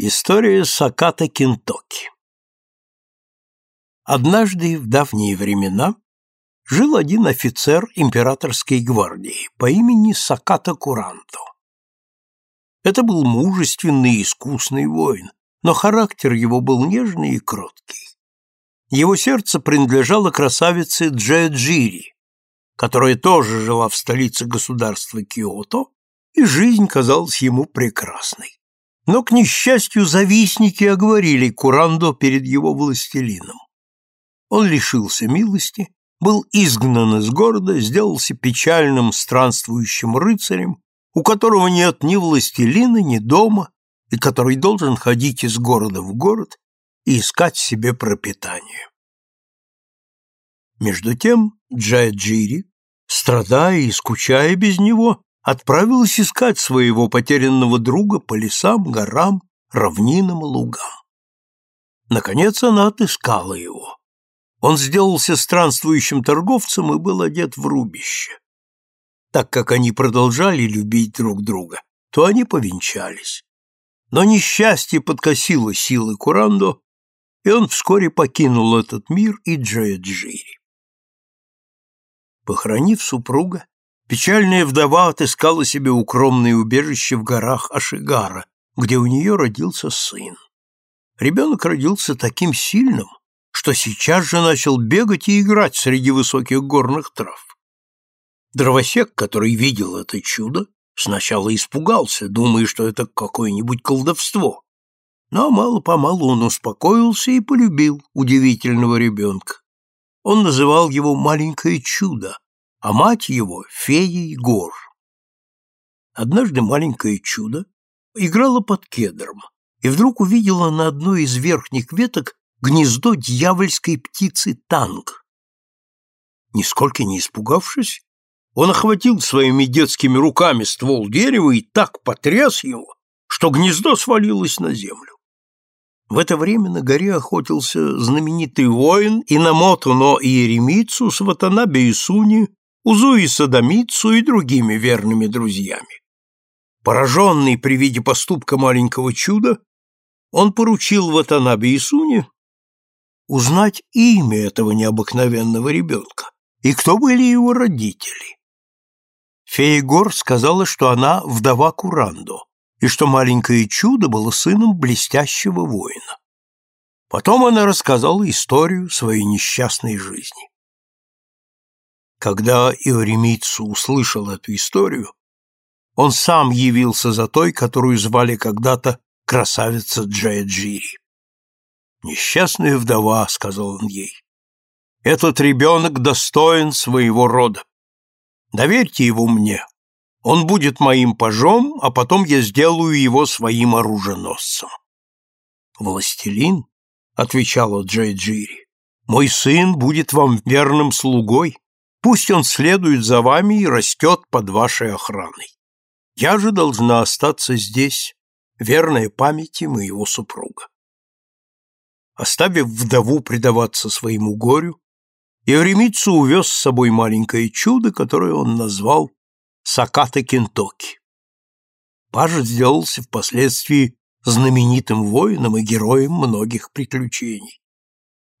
История Саката Кентоки Однажды, в давние времена, жил один офицер императорской гвардии по имени Саката Куранто. Это был мужественный и искусный воин, но характер его был нежный и кроткий. Его сердце принадлежало красавице Джаджири, которая тоже жила в столице государства Киото, и жизнь казалась ему прекрасной. Но, к несчастью, завистники оговорили Курандо перед его властелином. Он лишился милости, был изгнан из города, сделался печальным странствующим рыцарем, у которого нет ни властелина, ни дома, и который должен ходить из города в город и искать себе пропитание. Между тем Джаджири, страдая и скучая без него, отправилась искать своего потерянного друга по лесам, горам, равнинам и лугам. Наконец она отыскала его. Он сделался странствующим торговцем и был одет в рубище. Так как они продолжали любить друг друга, то они повенчались. Но несчастье подкосило силы Курандо, и он вскоре покинул этот мир и Джаяджири. Похоронив супруга, Печальная вдова отыскала себе укромное убежище в горах Ашигара, где у нее родился сын. Ребенок родился таким сильным, что сейчас же начал бегать и играть среди высоких горных трав. Дровосек, который видел это чудо, сначала испугался, думая, что это какое-нибудь колдовство. Но мало-помалу он успокоился и полюбил удивительного ребенка. Он называл его «маленькое чудо», а мать его — феей гор. Однажды маленькое чудо играла под кедром и вдруг увидела на одной из верхних веток гнездо дьявольской птицы танг. Нисколько не испугавшись, он охватил своими детскими руками ствол дерева и так потряс его, что гнездо свалилось на землю. В это время на горе охотился знаменитый воин Инамото но Иеремицу с Ватанабе Исуни Узуи Садомицу и другими верными друзьями. Пораженный при виде поступка маленького чуда, он поручил Ватанабе Исуне узнать имя этого необыкновенного ребенка и кто были его родители. Фея Гор сказала, что она вдова Курандо и что маленькое чудо было сыном блестящего воина. Потом она рассказала историю своей несчастной жизни. Когда Иоремицу услышал эту историю, он сам явился за той, которую звали когда-то красавица Джаяджири. «Несчастная вдова», — сказал он ей, — «этот ребенок достоин своего рода. Доверьте его мне. Он будет моим пажом, а потом я сделаю его своим оруженосцем». «Властелин», — отвечала Джаяджири, — «мой сын будет вам верным слугой, Пусть он следует за вами и растет под вашей охраной. Я же должна остаться здесь, верная памяти моего супруга. Оставив вдову предаваться своему горю, Евремицу увез с собой маленькое чудо, которое он назвал Саката Кентоки. Паж сделался впоследствии знаменитым воином и героем многих приключений.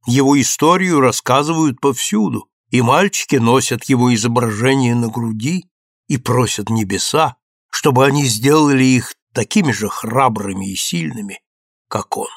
Его историю рассказывают повсюду, и мальчики носят его изображение на груди и просят небеса, чтобы они сделали их такими же храбрыми и сильными, как он.